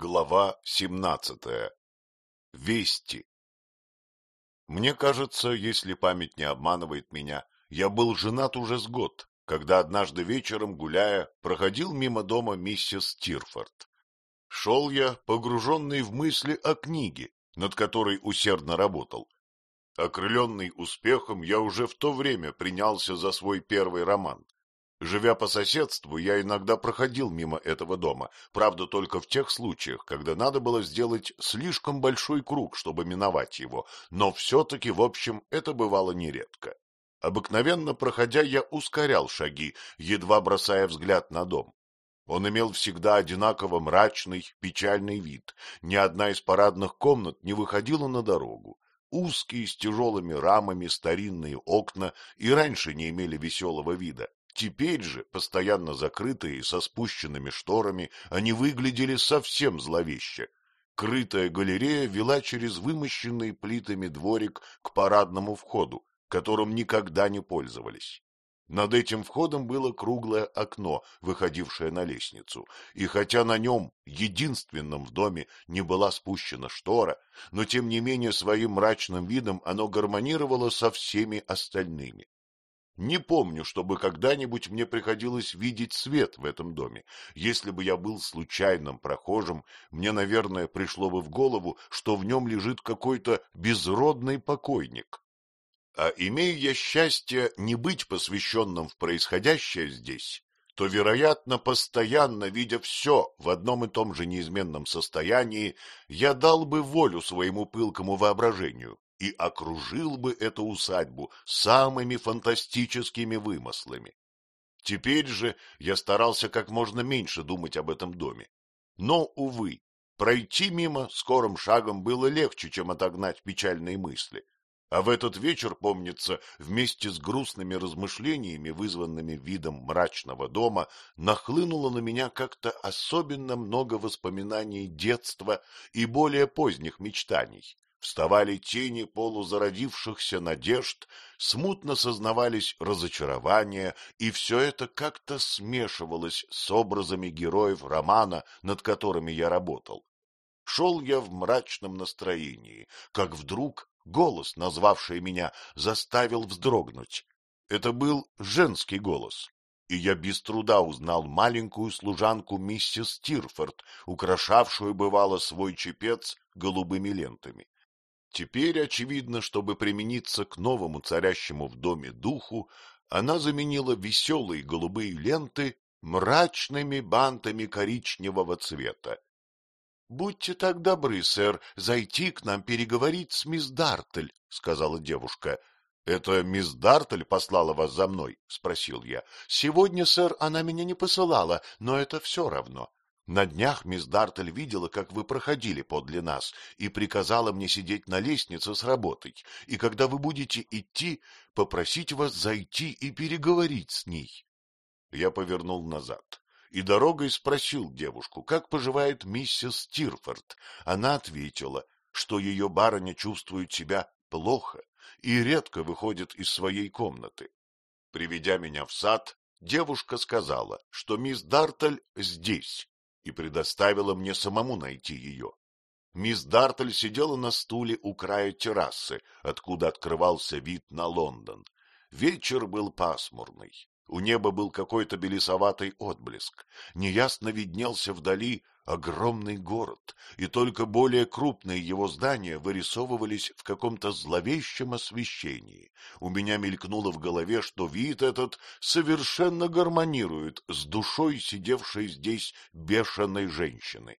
Глава 17. Вести. Мне кажется, если память не обманывает меня, я был женат уже с год, когда однажды вечером, гуляя, проходил мимо дома миссис Тирфорд. Шел я, погруженный в мысли о книге, над которой усердно работал. Окрыленный успехом, я уже в то время принялся за свой первый роман — Живя по соседству, я иногда проходил мимо этого дома, правда, только в тех случаях, когда надо было сделать слишком большой круг, чтобы миновать его, но все-таки, в общем, это бывало нередко. Обыкновенно, проходя, я ускорял шаги, едва бросая взгляд на дом. Он имел всегда одинаково мрачный, печальный вид. Ни одна из парадных комнат не выходила на дорогу. Узкие, с тяжелыми рамами старинные окна и раньше не имели веселого вида. Теперь же, постоянно закрытые, со спущенными шторами, они выглядели совсем зловеще. Крытая галерея вела через вымощенный плитами дворик к парадному входу, которым никогда не пользовались. Над этим входом было круглое окно, выходившее на лестницу, и хотя на нем, единственном в доме, не была спущена штора, но тем не менее своим мрачным видом оно гармонировало со всеми остальными. Не помню, чтобы когда-нибудь мне приходилось видеть свет в этом доме. Если бы я был случайным прохожим, мне, наверное, пришло бы в голову, что в нем лежит какой-то безродный покойник. А имея я счастье не быть посвященным в происходящее здесь, то, вероятно, постоянно видя все в одном и том же неизменном состоянии, я дал бы волю своему пылкому воображению и окружил бы эту усадьбу самыми фантастическими вымыслами. Теперь же я старался как можно меньше думать об этом доме. Но, увы, пройти мимо скорым шагом было легче, чем отогнать печальные мысли. А в этот вечер, помнится, вместе с грустными размышлениями, вызванными видом мрачного дома, нахлынуло на меня как-то особенно много воспоминаний детства и более поздних мечтаний вставали тени полузародившихся надежд, смутно сознавались разочарования, и все это как-то смешивалось с образами героев романа, над которыми я работал. Шел я в мрачном настроении, как вдруг голос, назвавший меня, заставил вздрогнуть. Это был женский голос, и я без труда узнал маленькую служанку миссис Тирфорд, украшавшую, бывало, свой чепец голубыми лентами. Теперь, очевидно, чтобы примениться к новому царящему в доме духу, она заменила веселые голубые ленты мрачными бантами коричневого цвета. — Будьте так добры, сэр, зайти к нам переговорить с мисс Дартель, — сказала девушка. — Это мисс Дартель послала вас за мной? — спросил я. — Сегодня, сэр, она меня не посылала, но это все равно. На днях мисс Дартель видела, как вы проходили подле нас, и приказала мне сидеть на лестнице с работой, и когда вы будете идти, попросить вас зайти и переговорить с ней. Я повернул назад и дорогой спросил девушку, как поживает миссис Тирфорд. Она ответила, что ее барыня чувствует себя плохо и редко выходит из своей комнаты. Приведя меня в сад, девушка сказала, что мисс Дартель здесь и предоставила мне самому найти ее. Мисс Дартель сидела на стуле у края террасы, откуда открывался вид на Лондон. Вечер был пасмурный. У неба был какой-то белесоватый отблеск. Неясно виднелся вдали огромный город, и только более крупные его здания вырисовывались в каком-то зловещем освещении. У меня мелькнуло в голове, что вид этот совершенно гармонирует с душой сидевшей здесь бешеной женщины.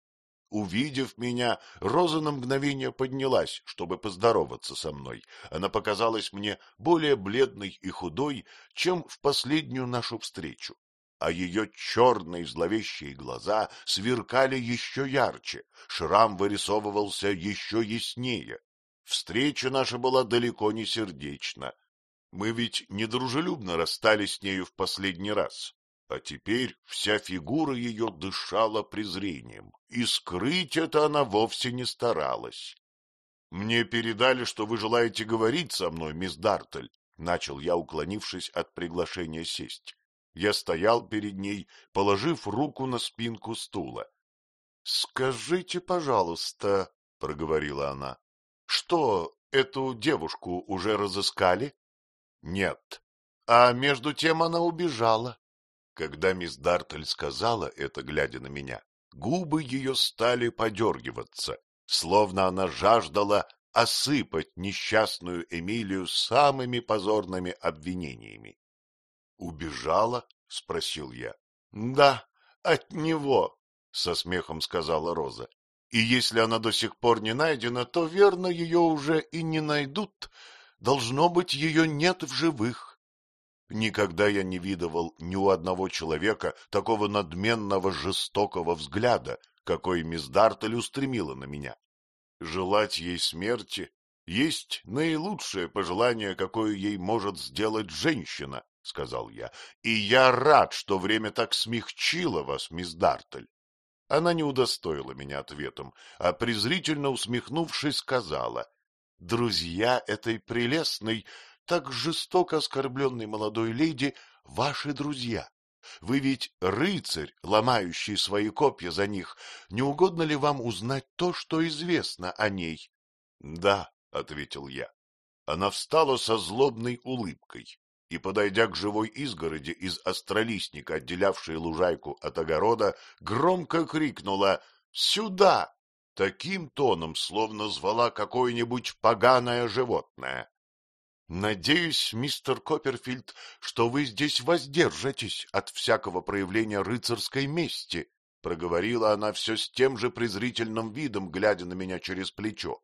Увидев меня, Роза на мгновение поднялась, чтобы поздороваться со мной. Она показалась мне более бледной и худой, чем в последнюю нашу встречу а ее черные зловещие глаза сверкали еще ярче, шрам вырисовывался еще яснее. Встреча наша была далеко не сердечна. Мы ведь недружелюбно расстались с нею в последний раз, а теперь вся фигура ее дышала презрением, и скрыть это она вовсе не старалась. — Мне передали, что вы желаете говорить со мной, мисс Дартель, — начал я, уклонившись от приглашения сесть. Я стоял перед ней, положив руку на спинку стула. Скажите, пожалуйста, — проговорила она, — что, эту девушку уже разыскали? — Нет. А между тем она убежала. Когда мисс Дартель сказала это, глядя на меня, губы ее стали подергиваться, словно она жаждала осыпать несчастную Эмилию самыми позорными обвинениями. — Убежала? — спросил я. — Да, от него, — со смехом сказала Роза. — И если она до сих пор не найдена, то, верно, ее уже и не найдут. Должно быть, ее нет в живых. Никогда я не видывал ни у одного человека такого надменного жестокого взгляда, какой мисс Дартель устремила на меня. Желать ей смерти есть наилучшее пожелание, какое ей может сделать женщина, — сказал я, — и я рад, что время так смягчило вас, мисс Дартель. Она не удостоила меня ответом, а презрительно усмехнувшись, сказала, — Друзья этой прелестной, так жестоко оскорбленной молодой леди — ваши друзья. Вы ведь рыцарь, ломающий свои копья за них. Не угодно ли вам узнать то, что известно о ней? — Да, — ответил я. Она встала со злобной улыбкой и, подойдя к живой изгороди из астролистника, отделявшей лужайку от огорода, громко крикнула «Сюда!» таким тоном, словно звала какое-нибудь поганое животное. Надеюсь, мистер Копперфильд, что вы здесь воздержитесь от всякого проявления рыцарской мести, — проговорила она все с тем же презрительным видом, глядя на меня через плечо.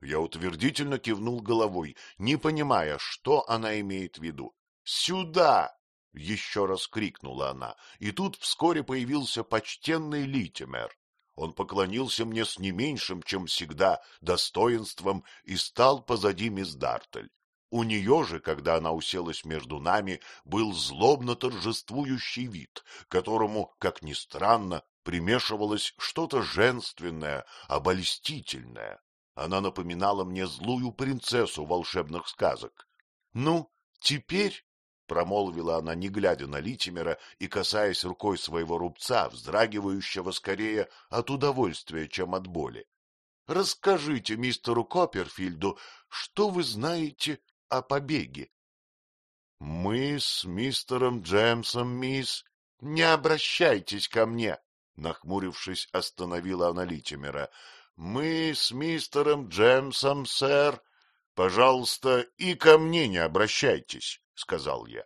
Я утвердительно кивнул головой, не понимая, что она имеет в виду. «Сюда!» — еще раз крикнула она, и тут вскоре появился почтенный Литимер. Он поклонился мне с не меньшим, чем всегда, достоинством и стал позади мисс Дартель. У нее же, когда она уселась между нами, был злобно торжествующий вид, которому, как ни странно, примешивалось что-то женственное, обольстительное. Она напоминала мне злую принцессу волшебных сказок. — Ну, теперь, — промолвила она, не глядя на Литимера и касаясь рукой своего рубца, вздрагивающего скорее от удовольствия, чем от боли, — расскажите мистеру Копперфильду, что вы знаете о побеге. — Мы с мистером Джемсом, мисс... — Не обращайтесь ко мне, — нахмурившись, остановила она Литимера. — Мы с мистером Джемсом, сэр... — Пожалуйста, и ко мне не обращайтесь, — сказал я.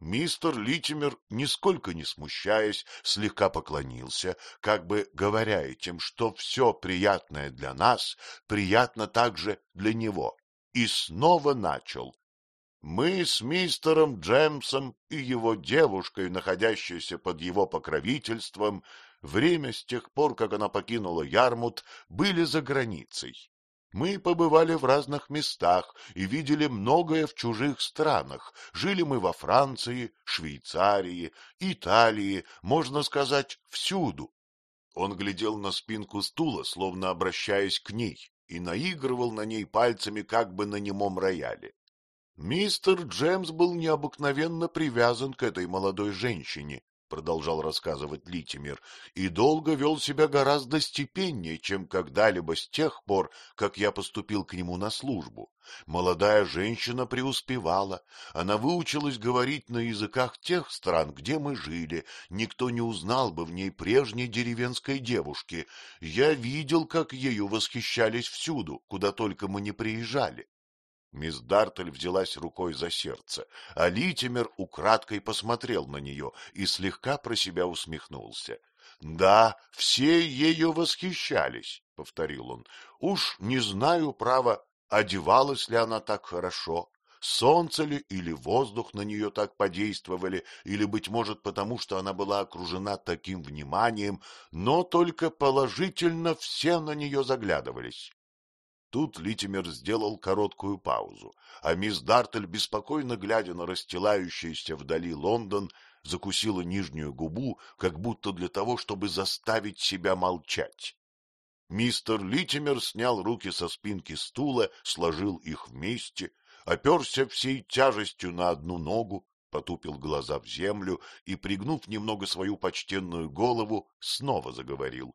Мистер Литимер, нисколько не смущаясь, слегка поклонился, как бы говоря этим, что все приятное для нас приятно также для него и снова начал. Мы с мистером Джемсом и его девушкой, находящейся под его покровительством, время с тех пор, как она покинула Ярмут, были за границей. Мы побывали в разных местах и видели многое в чужих странах. Жили мы во Франции, Швейцарии, Италии, можно сказать, всюду. Он глядел на спинку стула, словно обращаясь к ней, и наигрывал на ней пальцами как бы на немом рояле. Мистер Джемс был необыкновенно привязан к этой молодой женщине, продолжал рассказывать Литимер, и долго вел себя гораздо степеннее, чем когда-либо с тех пор, как я поступил к нему на службу. Молодая женщина преуспевала, она выучилась говорить на языках тех стран, где мы жили, никто не узнал бы в ней прежней деревенской девушки. Я видел, как ею восхищались всюду, куда только мы не приезжали. Мисс Дартель взялась рукой за сердце, а Литимер украдкой посмотрел на нее и слегка про себя усмехнулся. — Да, все ею восхищались, — повторил он. — Уж не знаю, право, одевалась ли она так хорошо, солнце ли или воздух на нее так подействовали, или, быть может, потому что она была окружена таким вниманием, но только положительно все на нее заглядывались. Тут Литимер сделал короткую паузу, а мисс Дартель, беспокойно глядя на расстилающийся вдали Лондон, закусила нижнюю губу, как будто для того, чтобы заставить себя молчать. Мистер Литимер снял руки со спинки стула, сложил их вместе, оперся всей тяжестью на одну ногу, потупил глаза в землю и, пригнув немного свою почтенную голову, снова заговорил.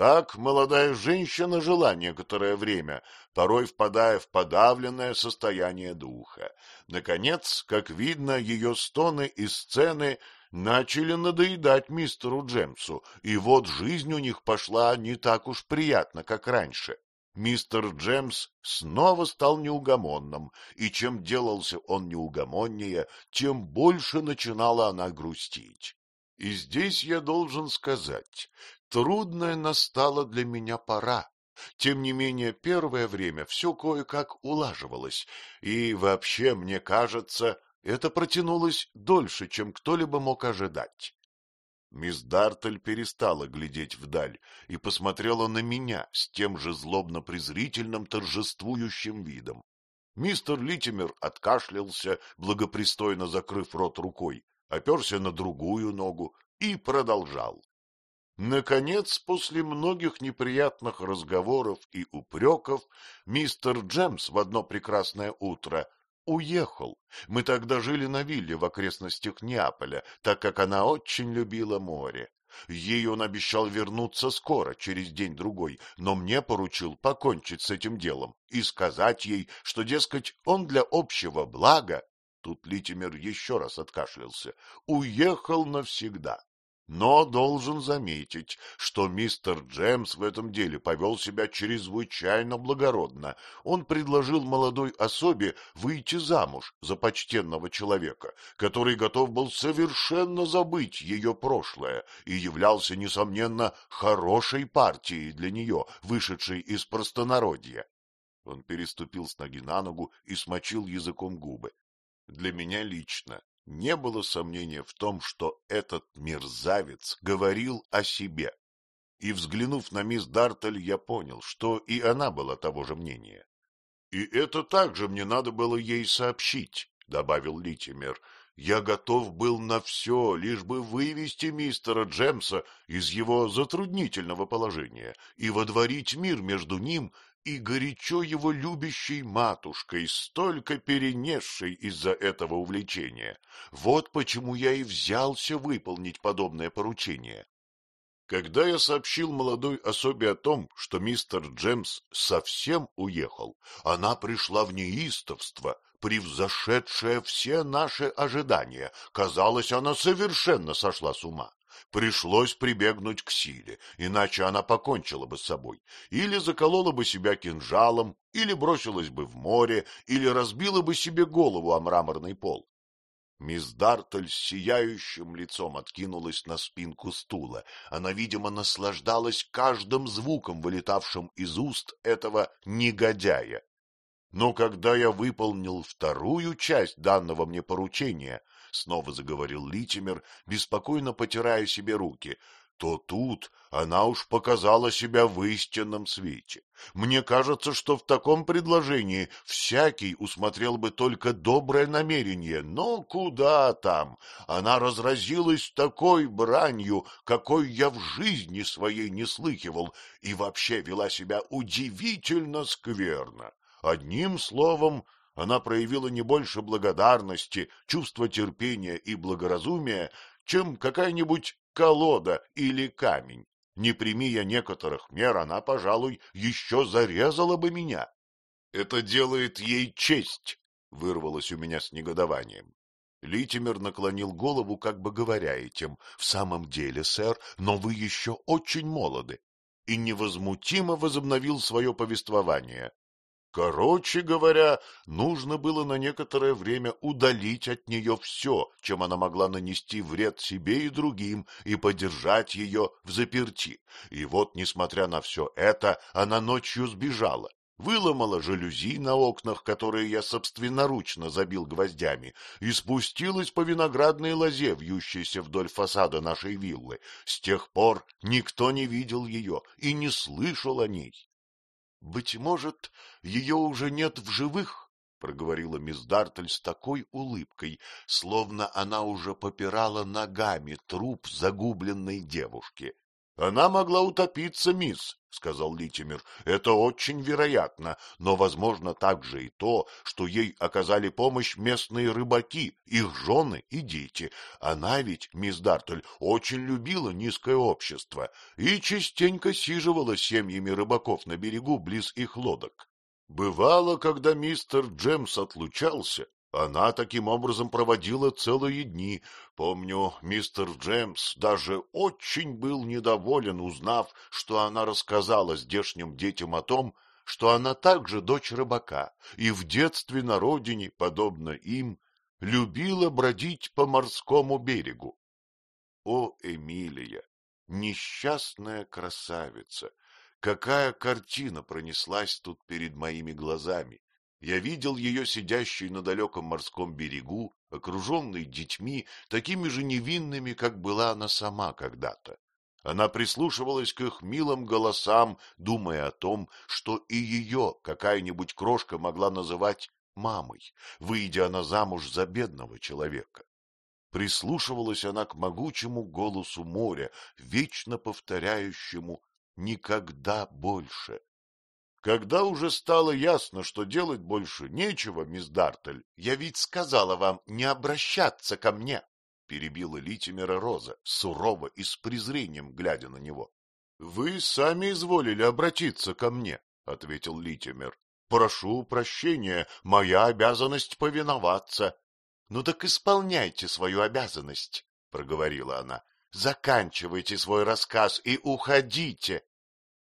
Так молодая женщина жила некоторое время, порой впадая в подавленное состояние духа. Наконец, как видно, ее стоны и сцены начали надоедать мистеру Джемсу, и вот жизнь у них пошла не так уж приятно, как раньше. Мистер Джемс снова стал неугомонным, и чем делался он неугомоннее, тем больше начинала она грустить. И здесь я должен сказать, трудная настала для меня пора. Тем не менее, первое время все кое-как улаживалось, и вообще, мне кажется, это протянулось дольше, чем кто-либо мог ожидать. Мисс Дартель перестала глядеть вдаль и посмотрела на меня с тем же злобно-презрительным торжествующим видом. Мистер Литимер откашлялся, благопристойно закрыв рот рукой, оперся на другую ногу и продолжал. Наконец, после многих неприятных разговоров и упреков, мистер Джемс в одно прекрасное утро уехал. Мы тогда жили на вилле в окрестностях Неаполя, так как она очень любила море. Ей он обещал вернуться скоро, через день-другой, но мне поручил покончить с этим делом и сказать ей, что, дескать, он для общего блага, тут Литимер еще раз откашлялся, уехал навсегда. Но должен заметить, что мистер Джемс в этом деле повел себя чрезвычайно благородно. Он предложил молодой особе выйти замуж за почтенного человека, который готов был совершенно забыть ее прошлое и являлся, несомненно, хорошей партией для нее, вышедшей из простонародья. Он переступил с ноги на ногу и смочил языком губы. Для меня лично не было сомнения в том, что этот мерзавец говорил о себе. И, взглянув на мисс Дартель, я понял, что и она была того же мнения. — И это также мне надо было ей сообщить, — добавил Литимер. Я готов был на все, лишь бы вывести мистера Джемса из его затруднительного положения и водворить мир между ним и горячо его любящей матушкой, столько перенесшей из-за этого увлечения. Вот почему я и взялся выполнить подобное поручение. Когда я сообщил молодой особе о том, что мистер Джемс совсем уехал, она пришла в неистовство, превзошедшее все наши ожидания. Казалось, она совершенно сошла с ума. Пришлось прибегнуть к силе, иначе она покончила бы с собой. Или заколола бы себя кинжалом, или бросилась бы в море, или разбила бы себе голову о мраморный пол. Мисс Дартель с сияющим лицом откинулась на спинку стула. Она, видимо, наслаждалась каждым звуком, вылетавшим из уст этого негодяя. Но когда я выполнил вторую часть данного мне поручения, — снова заговорил Литимер, беспокойно потирая себе руки, — то тут она уж показала себя в истинном свете. Мне кажется, что в таком предложении всякий усмотрел бы только доброе намерение, но куда там? Она разразилась такой бранью, какой я в жизни своей не слыхивал, и вообще вела себя удивительно скверно. Одним словом, она проявила не больше благодарности, чувства терпения и благоразумия, чем какая-нибудь колода или камень. Не прими я некоторых мер, она, пожалуй, еще зарезала бы меня. Это делает ей честь, — вырвалось у меня с негодованием. Литимер наклонил голову, как бы говоря этим, — в самом деле, сэр, но вы еще очень молоды, и невозмутимо возобновил свое повествование. Короче говоря, нужно было на некоторое время удалить от нее все, чем она могла нанести вред себе и другим, и подержать ее в заперти. И вот, несмотря на все это, она ночью сбежала, выломала жалюзи на окнах, которые я собственноручно забил гвоздями, и спустилась по виноградной лозе, вьющейся вдоль фасада нашей виллы. С тех пор никто не видел ее и не слышал о ней. Быть может, ее уже нет в живых, — проговорила мисс Дартель с такой улыбкой, словно она уже попирала ногами труп загубленной девушки. Она могла утопиться, мисс, — сказал Литимер. — Это очень вероятно, но возможно также и то, что ей оказали помощь местные рыбаки, их жены и дети. Она ведь, мисс Дартель, очень любила низкое общество и частенько сиживала семьями рыбаков на берегу близ их лодок. Бывало, когда мистер Джемс отлучался, она таким образом проводила целые дни. Помню, мистер Джемс даже очень был недоволен, узнав, что она рассказала здешним детям о том, что она также дочь рыбака и в детстве на родине, подобно им, любила бродить по морскому берегу. О, Эмилия, несчастная красавица! Какая картина пронеслась тут перед моими глазами! Я видел ее сидящей на далеком морском берегу, окруженной детьми, такими же невинными, как была она сама когда-то. Она прислушивалась к их милым голосам, думая о том, что и ее какая-нибудь крошка могла называть мамой, выйдя она замуж за бедного человека. Прислушивалась она к могучему голосу моря, вечно повторяющему «никогда больше». Когда уже стало ясно, что делать больше нечего, мисс Дартель, я ведь сказала вам не обращаться ко мне, — перебила Литимера Роза, сурово и с презрением глядя на него. — Вы сами изволили обратиться ко мне, — ответил Литимер. — Прошу прощения, моя обязанность повиноваться. — Ну так исполняйте свою обязанность, — проговорила она. — Заканчивайте свой рассказ и уходите.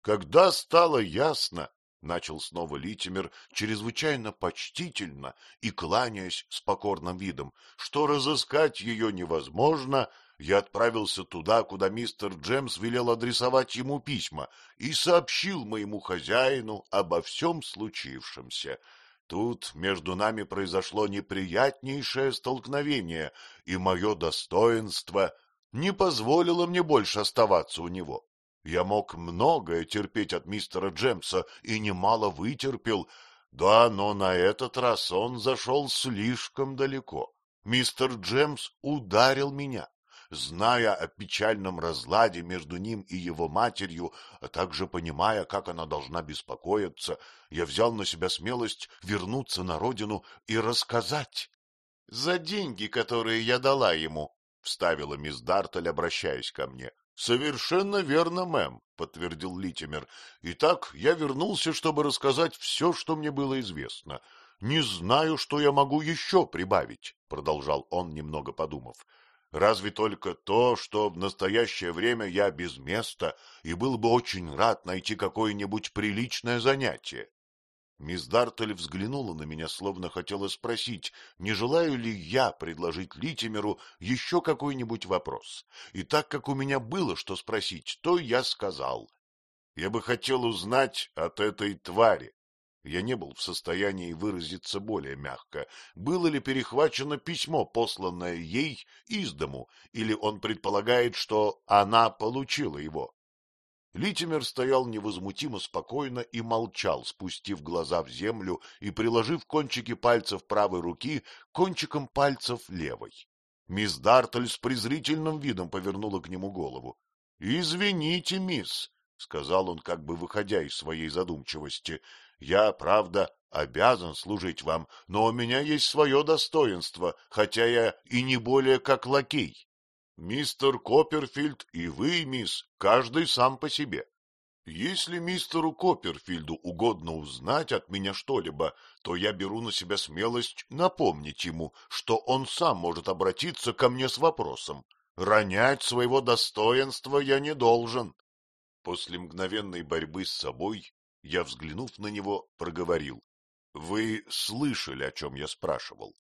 Когда стало ясно, начал снова Литимер, чрезвычайно почтительно и кланяясь с покорным видом, что разыскать ее невозможно, я отправился туда, куда мистер Джемс велел адресовать ему письма, и сообщил моему хозяину обо всем случившемся. Тут между нами произошло неприятнейшее столкновение, и мое достоинство не позволило мне больше оставаться у него. Я мог многое терпеть от мистера Джемса и немало вытерпел. Да, но на этот раз он зашел слишком далеко. Мистер Джемс ударил меня. Зная о печальном разладе между ним и его матерью, а также понимая, как она должна беспокоиться, я взял на себя смелость вернуться на родину и рассказать. — За деньги, которые я дала ему, — вставила мисс Дартель, обращаясь ко мне. — Совершенно верно, мэм, — подтвердил Литимер. — Итак, я вернулся, чтобы рассказать все, что мне было известно. Не знаю, что я могу еще прибавить, — продолжал он, немного подумав. — Разве только то, что в настоящее время я без места и был бы очень рад найти какое-нибудь приличное занятие. Мисс Дартель взглянула на меня, словно хотела спросить, не желаю ли я предложить Литимеру еще какой-нибудь вопрос. И так как у меня было что спросить, то я сказал. Я бы хотел узнать от этой твари. Я не был в состоянии выразиться более мягко. Было ли перехвачено письмо, посланное ей из дому, или он предполагает, что она получила его? Литимер стоял невозмутимо спокойно и молчал, спустив глаза в землю и приложив кончики пальцев правой руки кончиком пальцев левой. Мисс Дартель с презрительным видом повернула к нему голову. — Извините, мисс, — сказал он, как бы выходя из своей задумчивости, — я, правда, обязан служить вам, но у меня есть свое достоинство, хотя я и не более как лакей. Мистер Копперфильд и вы, мисс, каждый сам по себе. Если мистеру Копперфильду угодно узнать от меня что-либо, то я беру на себя смелость напомнить ему, что он сам может обратиться ко мне с вопросом. Ронять своего достоинства я не должен. После мгновенной борьбы с собой я, взглянув на него, проговорил. — Вы слышали, о чем я спрашивал?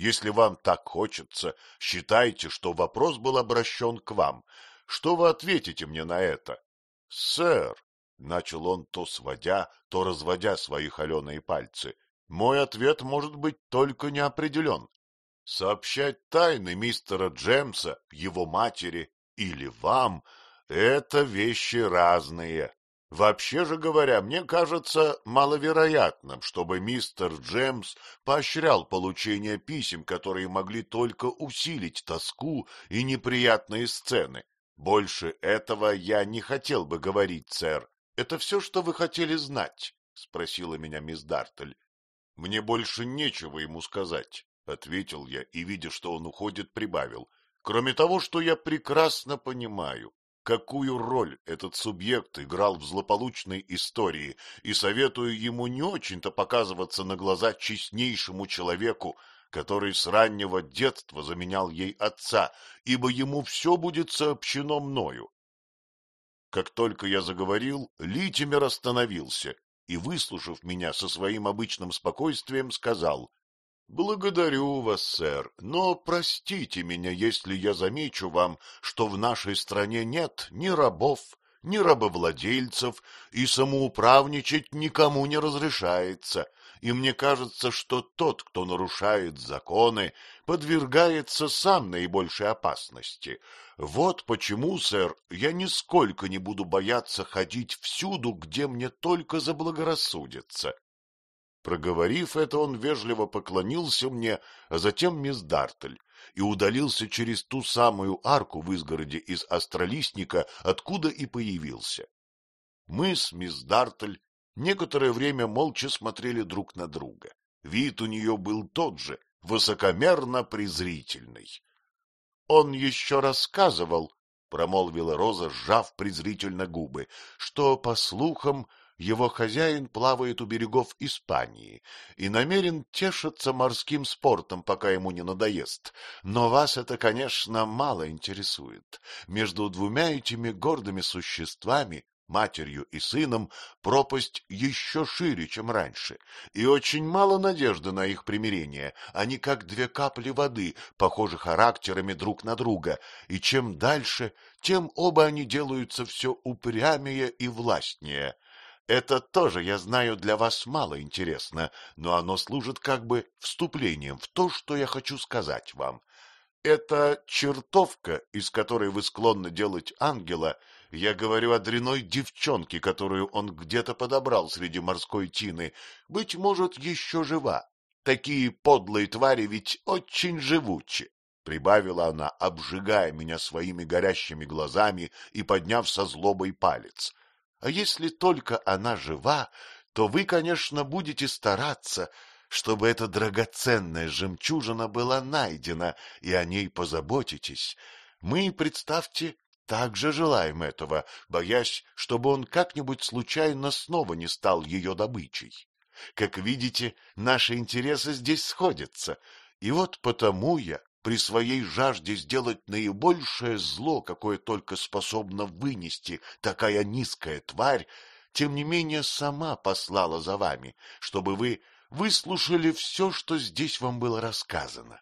Если вам так хочется, считайте, что вопрос был обращен к вам. Что вы ответите мне на это? — Сэр, — начал он, то сводя, то разводя свои холеные пальцы, — мой ответ может быть только неопределен. Сообщать тайны мистера Джемса, его матери или вам — это вещи разные. Вообще же говоря, мне кажется маловероятным, чтобы мистер Джемс поощрял получение писем, которые могли только усилить тоску и неприятные сцены. Больше этого я не хотел бы говорить, сэр. Это все, что вы хотели знать? — спросила меня мисс Дартель. — Мне больше нечего ему сказать, — ответил я и, видя, что он уходит, прибавил. Кроме того, что я прекрасно понимаю, какую роль этот субъект играл в злополучной истории, и советую ему не очень-то показываться на глаза честнейшему человеку, который с раннего детства заменял ей отца, ибо ему все будет сообщено мною. Как только я заговорил, Литимер остановился и, выслушав меня со своим обычным спокойствием, сказал, — Благодарю вас, сэр, но простите меня, если я замечу вам, что в нашей стране нет ни рабов, ни рабовладельцев, и самоуправничать никому не разрешается и мне кажется, что тот, кто нарушает законы, подвергается сам наибольшей опасности. Вот почему, сэр, я нисколько не буду бояться ходить всюду, где мне только заблагорассудится. Проговорив это, он вежливо поклонился мне, а затем мисс Дартель, и удалился через ту самую арку в изгороде из астролистника, откуда и появился. Мы с мисс Дартель Некоторое время молча смотрели друг на друга. Вид у нее был тот же, высокомерно-презрительный. — Он еще рассказывал, — промолвила Роза, сжав презрительно губы, — что, по слухам, его хозяин плавает у берегов Испании и намерен тешиться морским спортом, пока ему не надоест. Но вас это, конечно, мало интересует. Между двумя этими гордыми существами матерью и сыном, пропасть еще шире, чем раньше, и очень мало надежды на их примирение. Они как две капли воды, похожи характерами друг на друга, и чем дальше, тем оба они делаются все упрямее и властнее. Это тоже, я знаю, для вас мало интересно, но оно служит как бы вступлением в то, что я хочу сказать вам. Эта чертовка, из которой вы склонны делать ангела, я говорю о дряной девчонке, которую он где-то подобрал среди морской тины. Быть может, еще жива. Такие подлые твари ведь очень живучи. Прибавила она, обжигая меня своими горящими глазами и подняв со злобой палец. А если только она жива, то вы, конечно, будете стараться, чтобы эта драгоценная жемчужина была найдена, и о ней позаботитесь. Мы, представьте, также желаем этого, боясь, чтобы он как-нибудь случайно снова не стал ее добычей. Как видите, наши интересы здесь сходятся, и вот потому я при своей жажде сделать наибольшее зло, какое только способна вынести такая низкая тварь, тем не менее сама послала за вами, чтобы вы выслушали все, что здесь вам было рассказано.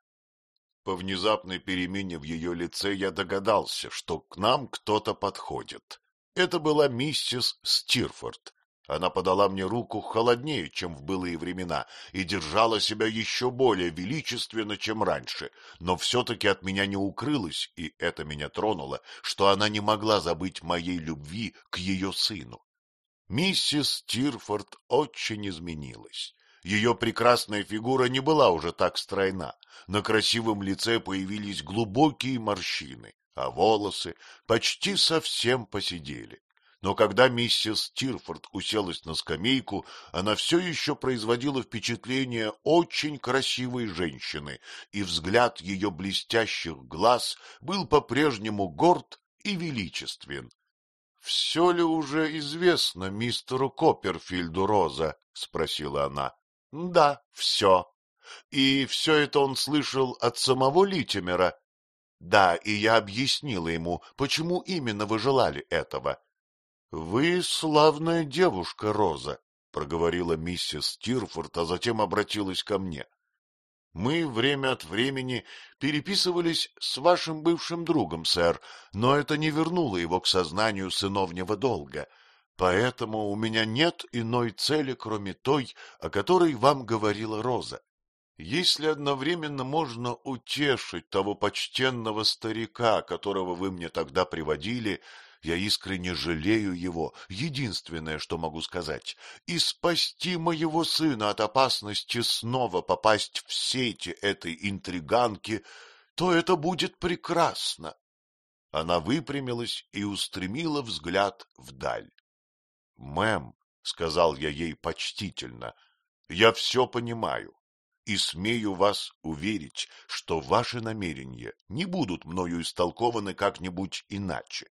По внезапной перемене в ее лице я догадался, что к нам кто-то подходит. Это была миссис Стирфорд. Она подала мне руку холоднее, чем в былые времена, и держала себя еще более величественно, чем раньше, но все-таки от меня не укрылось, и это меня тронуло, что она не могла забыть моей любви к ее сыну. Миссис Стирфорд очень изменилась. Ее прекрасная фигура не была уже так стройна. На красивом лице появились глубокие морщины, а волосы почти совсем посидели. Но когда миссис Тирфорд уселась на скамейку, она все еще производила впечатление очень красивой женщины, и взгляд ее блестящих глаз был по-прежнему горд и величествен. — Все ли уже известно мистеру Копперфильду, Роза? — спросила она. — Да, все. И все это он слышал от самого Литимера. Да, и я объяснила ему, почему именно вы желали этого. — Вы славная девушка, Роза, — проговорила миссис Стирфорд, а затем обратилась ко мне. — Мы время от времени переписывались с вашим бывшим другом, сэр, но это не вернуло его к сознанию сыновнего долга. Поэтому у меня нет иной цели, кроме той, о которой вам говорила Роза. Если одновременно можно утешить того почтенного старика, которого вы мне тогда приводили, я искренне жалею его, единственное, что могу сказать, и спасти моего сына от опасности снова попасть в сети этой интриганки, то это будет прекрасно. Она выпрямилась и устремила взгляд вдаль. — Мэм, — сказал я ей почтительно, — я все понимаю и смею вас уверить, что ваши намерения не будут мною истолкованы как-нибудь иначе.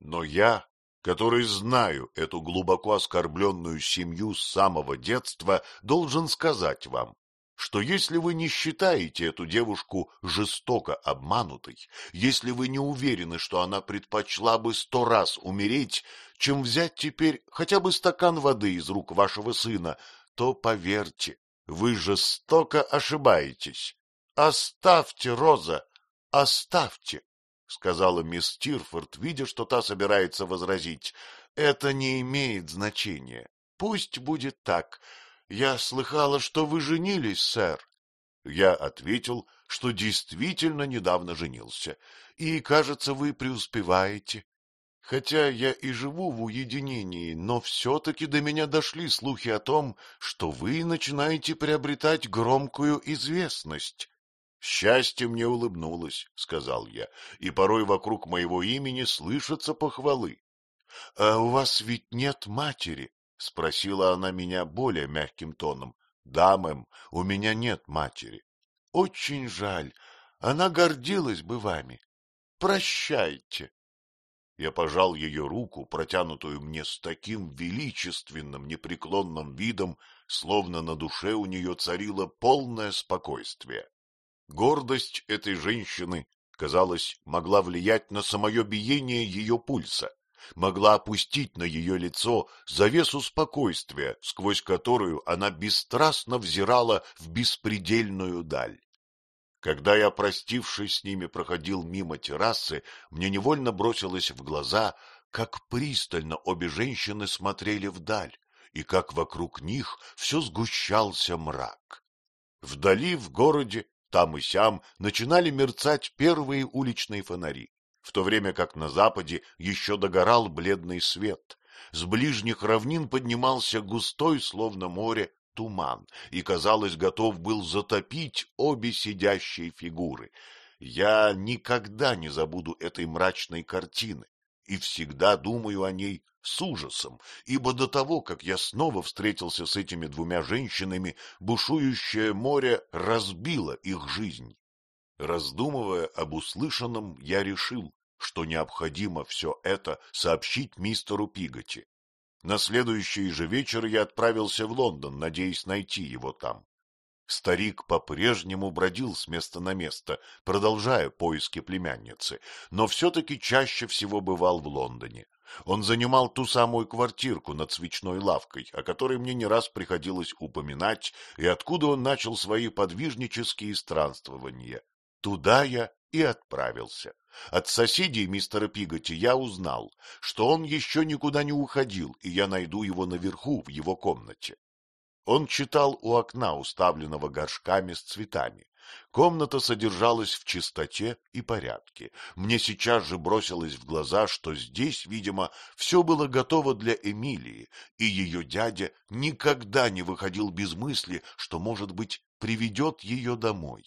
Но я, который знаю эту глубоко оскорбленную семью с самого детства, должен сказать вам, что если вы не считаете эту девушку жестоко обманутой, если вы не уверены, что она предпочла бы сто раз умереть, чем взять теперь хотя бы стакан воды из рук вашего сына, то поверьте, вы жестоко ошибаетесь. Оставьте, Роза, оставьте, — сказала мисс Тирфорд, видя, что та собирается возразить. Это не имеет значения. Пусть будет так. Я слыхала, что вы женились, сэр. Я ответил, что действительно недавно женился, и, кажется, вы преуспеваете. Хотя я и живу в уединении, но все-таки до меня дошли слухи о том, что вы начинаете приобретать громкую известность. — Счастье мне улыбнулось, — сказал я, — и порой вокруг моего имени слышатся похвалы. — А у вас ведь нет матери? — спросила она меня более мягким тоном. — Да, мэм, у меня нет матери. — Очень жаль. Она гордилась бы вами. Прощайте. Я пожал ее руку, протянутую мне с таким величественным, непреклонным видом, словно на душе у нее царило полное спокойствие. Гордость этой женщины, казалось, могла влиять на самое биение ее пульса, могла опустить на ее лицо завесу спокойствия, сквозь которую она бесстрастно взирала в беспредельную даль. Когда я, простившись с ними, проходил мимо террасы, мне невольно бросилось в глаза, как пристально обе женщины смотрели вдаль, и как вокруг них все сгущался мрак. Вдали, в городе, там и сям, начинали мерцать первые уличные фонари, в то время как на западе еще догорал бледный свет. С ближних равнин поднимался густой, словно море, туман и, казалось, готов был затопить обе сидящие фигуры. Я никогда не забуду этой мрачной картины и всегда думаю о ней с ужасом, ибо до того, как я снова встретился с этими двумя женщинами, бушующее море разбило их жизнь. Раздумывая об услышанном, я решил, что необходимо все это сообщить мистеру Пиготи. На следующий же вечер я отправился в Лондон, надеясь найти его там. Старик по-прежнему бродил с места на место, продолжая поиски племянницы, но все-таки чаще всего бывал в Лондоне. Он занимал ту самую квартирку над свечной лавкой, о которой мне не раз приходилось упоминать, и откуда он начал свои подвижнические странствования. Туда я и отправился. От соседей мистера Пиготи я узнал, что он еще никуда не уходил, и я найду его наверху, в его комнате. Он читал у окна, уставленного горшками с цветами. Комната содержалась в чистоте и порядке. Мне сейчас же бросилось в глаза, что здесь, видимо, все было готово для Эмилии, и ее дядя никогда не выходил без мысли, что, может быть, приведет ее домой.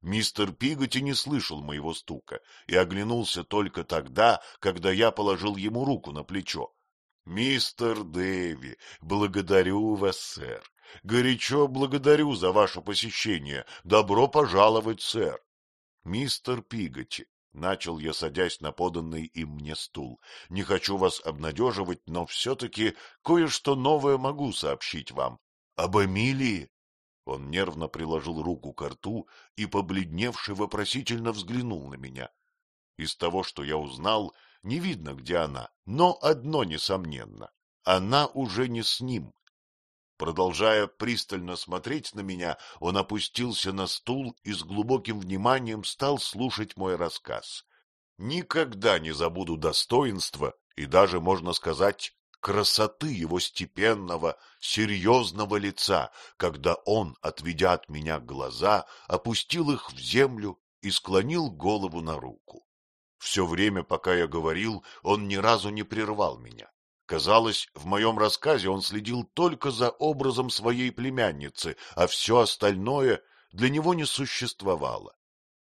Мистер Пиготи не слышал моего стука и оглянулся только тогда, когда я положил ему руку на плечо. — Мистер Дэви, благодарю вас, сэр. Горячо благодарю за ваше посещение. Добро пожаловать, сэр. — Мистер Пиготи, — начал я, садясь на поданный им мне стул, — не хочу вас обнадеживать, но все-таки кое-что новое могу сообщить вам. — Об Эмилии? Он нервно приложил руку к рту и, побледневший, вопросительно взглянул на меня. Из того, что я узнал, не видно, где она, но одно несомненно — она уже не с ним. Продолжая пристально смотреть на меня, он опустился на стул и с глубоким вниманием стал слушать мой рассказ. Никогда не забуду достоинства и даже, можно сказать, красоты его степенного, серьезного лица, когда он, отведя от меня глаза, опустил их в землю и склонил голову на руку. Все время, пока я говорил, он ни разу не прервал меня. Казалось, в моем рассказе он следил только за образом своей племянницы, а все остальное для него не существовало.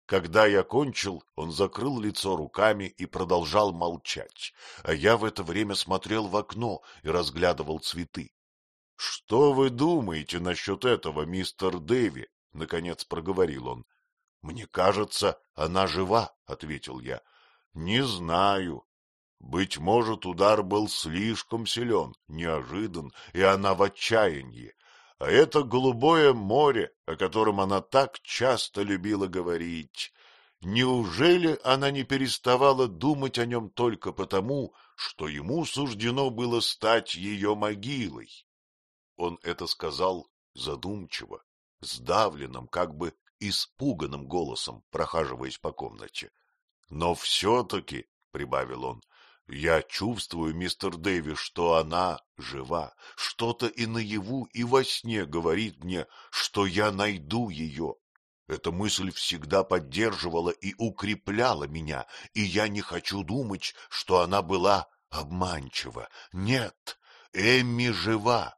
Когда я кончил, он закрыл лицо руками и продолжал молчать, а я в это время смотрел в окно и разглядывал цветы. — Что вы думаете насчет этого, мистер Дэви? — наконец проговорил он. — Мне кажется, она жива, — ответил я. — Не знаю. Быть может, удар был слишком силен, неожидан, и она в отчаянии. А это голубое море, о котором она так часто любила говорить. Неужели она не переставала думать о нем только потому, что ему суждено было стать ее могилой? Он это сказал задумчиво, сдавленным, как бы испуганным голосом, прохаживаясь по комнате. — Но все-таки, — прибавил он, я чувствую, мистер Дэви, что она жива. Что-то и наяву, и во сне говорит мне, что я найду ее. Эта мысль всегда поддерживала и укрепляла меня, и я не хочу думать, что она была обманчива. Нет, Эмми жива.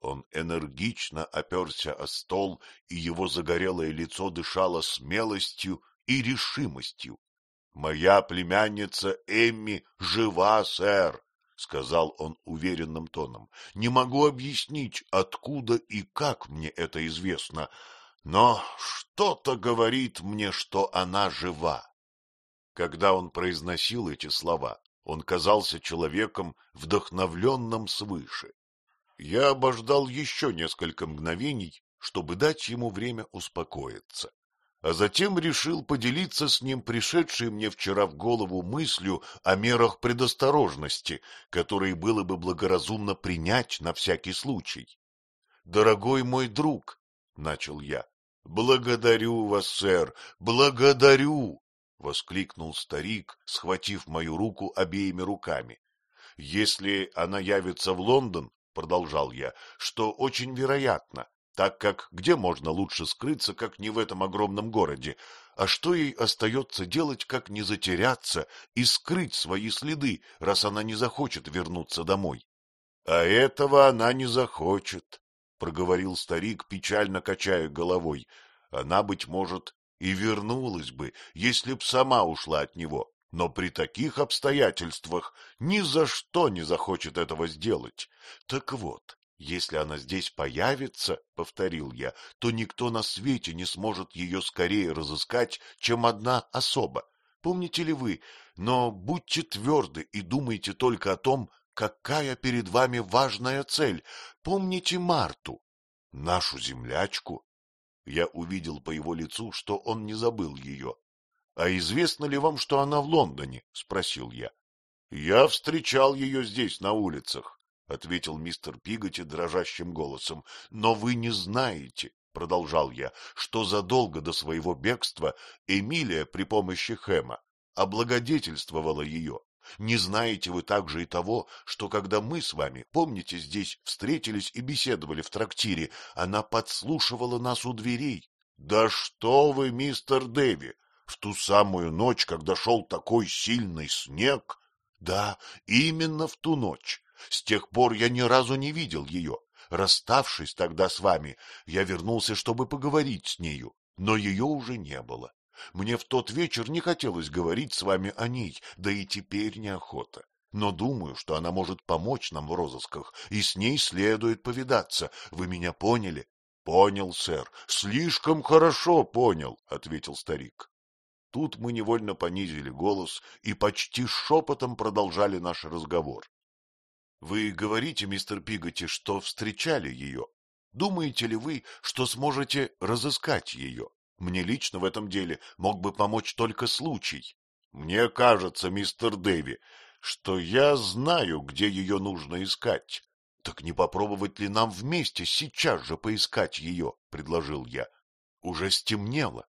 Он энергично оперся о стол, и его загорелое лицо дышало смелостью и решимостью. — Моя племянница Эмми жива, сэр, — сказал он уверенным тоном. — Не могу объяснить, откуда и как мне это известно, но что-то говорит мне, что она жива. Когда он произносил эти слова, он казался человеком, вдохновленным свыше. Я обождал еще несколько мгновений, чтобы дать ему время успокоиться а затем решил поделиться с ним пришедшей мне вчера в голову мыслью о мерах предосторожности, которые было бы благоразумно принять на всякий случай. — Дорогой мой друг, — начал я, — благодарю вас, сэр, благодарю! — воскликнул старик, схватив мою руку обеими руками. — Если она явится в Лондон, — продолжал я, — что очень вероятно, так как где можно лучше скрыться, как не в этом огромном городе? А что ей остается делать, как не затеряться и скрыть свои следы, раз она не захочет вернуться домой? — А этого она не захочет, — проговорил старик, печально качая головой. Она, быть может, и вернулась бы, если б сама ушла от него, но при таких обстоятельствах ни за что не захочет этого сделать. Так вот, если она здесь появится, — повторил я, — то никто на свете не сможет ее скорее разыскать, чем одна особа. Помните ли вы? Но будьте тверды и думайте только о том, какая перед вами важная цель. Помните Марту, нашу землячку. Я увидел по его лицу, что он не забыл ее. — А известно ли вам, что она в Лондоне? — спросил я. — Я встречал ее здесь, на улицах. — ответил мистер Пиготи дрожащим голосом. — Но вы не знаете, — продолжал я, — что задолго до своего бегства Эмилия при помощи Хэма облагодетельствовала ее. Не знаете вы также и того, что когда мы с вами, помните, здесь встретились и беседовали в трактире, она подслушивала нас у дверей? Да что вы, мистер Дэви, в ту самую ночь, когда шел такой сильный снег? Да, именно в ту ночь. С тех пор я ни разу не видел ее. Расставшись тогда с вами, я вернулся, чтобы поговорить с нею, но ее уже не было. Мне в тот вечер не хотелось говорить с вами о ней, да и теперь неохота. Но думаю, что она может помочь нам в розысках, и с ней следует повидаться. Вы меня поняли? — Понял, сэр. Слишком хорошо понял, — ответил старик. Тут мы невольно понизили голос и почти шепотом продолжали наш разговор. Вы говорите, мистер Пиготи, что встречали ее. Думаете ли вы, что сможете разыскать ее? Мне лично в этом деле мог бы помочь только случай. Мне кажется, мистер Дэви, что я знаю, где ее нужно искать. Так не попробовать ли нам вместе сейчас же поискать ее, — предложил я. Уже стемнело.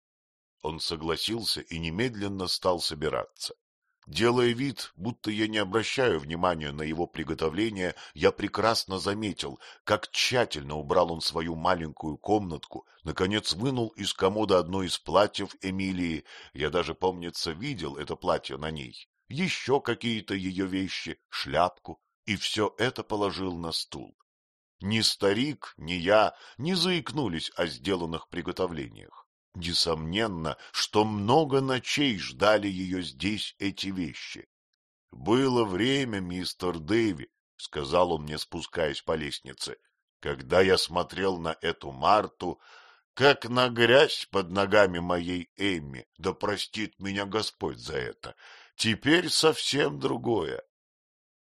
Он согласился и немедленно стал собираться. Делая вид, будто я не обращаю внимания на его приготовление, я прекрасно заметил, как тщательно убрал он свою маленькую комнатку, наконец вынул из комода одно из платьев Эмилии, я даже, помнится, видел это платье на ней, еще какие-то ее вещи, шляпку, и все это положил на стул. Ни старик, ни я не заикнулись о сделанных приготовлениях. Несомненно, что много ночей ждали ее здесь эти вещи. — Было время, мистер Дэви, — сказал он мне, спускаясь по лестнице, — когда я смотрел на эту Марту, как на грязь под ногами моей Эмми, да простит меня Господь за это. Теперь совсем другое.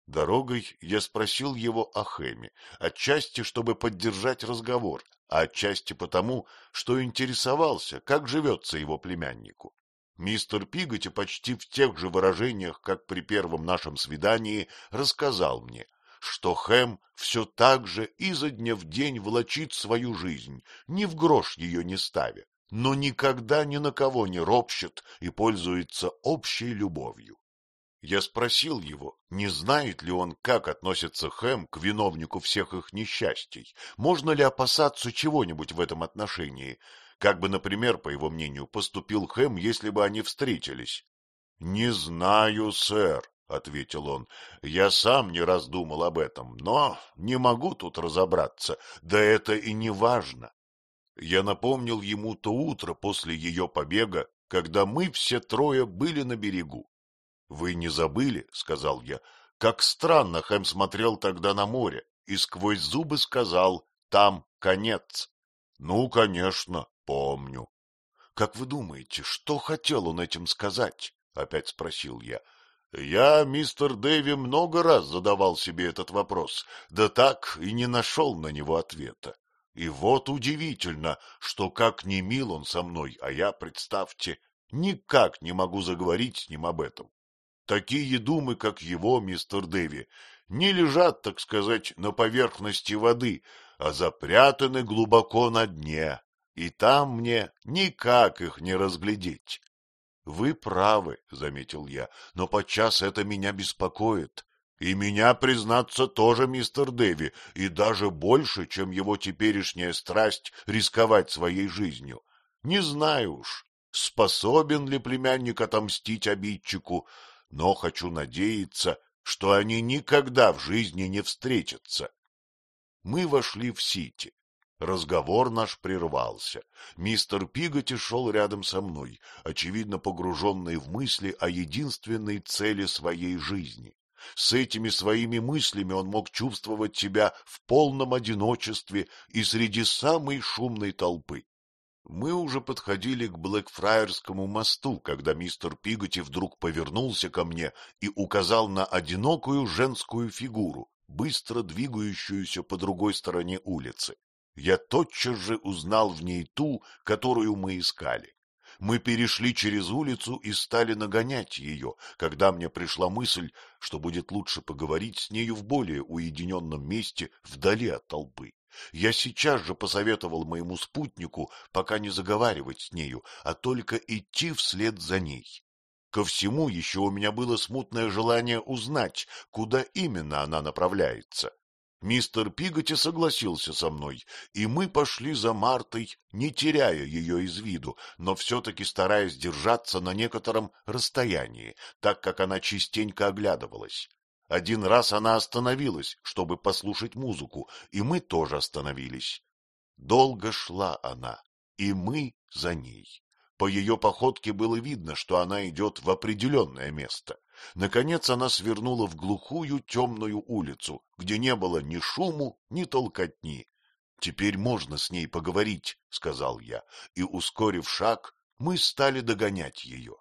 Дорогой я спросил его о Хэме, отчасти, чтобы поддержать разговор, а отчасти потому, что интересовался, как живется его племяннику. Мистер Пиготи почти в тех же выражениях, как при первом нашем свидании, рассказал мне, что Хэм все так же изо дня в день влачит свою жизнь, ни в грош ее не ставя, но никогда ни на кого не ропщет и пользуется общей любовью. Я спросил его, не знает ли он, как относится Хэм к виновнику всех их несчастий, можно ли опасаться чего-нибудь в этом отношении, как бы, например, по его мнению, поступил Хэм, если бы они встретились. — Не знаю, сэр, — ответил он, — я сам не раз думал об этом, но не могу тут разобраться, да это и не важно. Я напомнил ему то утро после ее побега, когда мы все трое были на берегу. — Вы не забыли, — сказал я, — как странно Хэм смотрел тогда на море и сквозь зубы сказал «там конец». — Ну, конечно, помню. — Как вы думаете, что хотел он этим сказать? — опять спросил я. — Я, мистер Дэви, много раз задавал себе этот вопрос, да так и не нашел на него ответа. И вот удивительно, что как не мил он со мной, а я, представьте, никак не могу заговорить с ним об этом. Такие думы, как его, мистер Дэви, не лежат, так сказать, на поверхности воды, а запрятаны глубоко на дне, и там мне никак их не разглядеть. — Вы правы, — заметил я, — но подчас это меня беспокоит. И меня, признаться, тоже, мистер Дэви, и даже больше, чем его теперешняя страсть рисковать своей жизнью. Не знаю уж, способен ли племянник отомстить обидчику, но хочу надеяться, что они никогда в жизни не встретятся. Мы вошли в Сити. Разговор наш прервался. Мистер Пиготи шел рядом со мной, очевидно погруженный в мысли о единственной цели своей жизни. С этими своими мыслями он мог чувствовать себя в полном одиночестве и среди самой шумной толпы. Мы уже подходили к Блэкфраерскому мосту, когда мистер Пиготи вдруг повернулся ко мне и указал на одинокую женскую фигуру, быстро двигающуюся по другой стороне улицы. Я тотчас же узнал в ней ту, которую мы искали. Мы перешли через улицу и стали нагонять ее, когда мне пришла мысль, что будет лучше поговорить с нею в более уединенном месте, вдали от толпы. Я сейчас же посоветовал моему спутнику пока не заговаривать с нею, а только идти вслед за ней. Ко всему еще у меня было смутное желание узнать, куда именно она направляется. Мистер Пиготи согласился со мной, и мы пошли за Мартой, не теряя ее из виду, но все-таки стараясь держаться на некотором расстоянии, так как она частенько оглядывалась. Один раз она остановилась, чтобы послушать музыку, и мы тоже остановились. Долго шла она, и мы за ней. По ее походке было видно, что она идет в определенное место. Наконец она свернула в глухую темную улицу, где не было ни шуму, ни толкотни. — Теперь можно с ней поговорить, — сказал я, и, ускорив шаг, мы стали догонять ее.